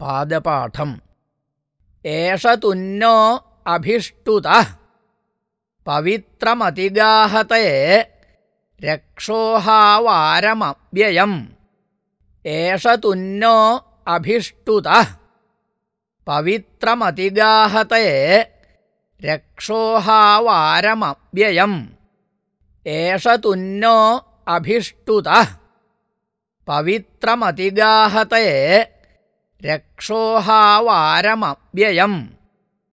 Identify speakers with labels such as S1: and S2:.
S1: पादपाठम्। एष तुन्नो अभिष्टुतः। पवित्रमतिगाहते रक्षोहावारमव्ययम्। एष तुन्नो अभिष्टुतः। पवित्रमतिगाहते रक्षोहावारमव्ययम्। एष तुन्नो अभिष्टुतः। पवित्रमतिगाहते रक्षोहावारमव्ययम्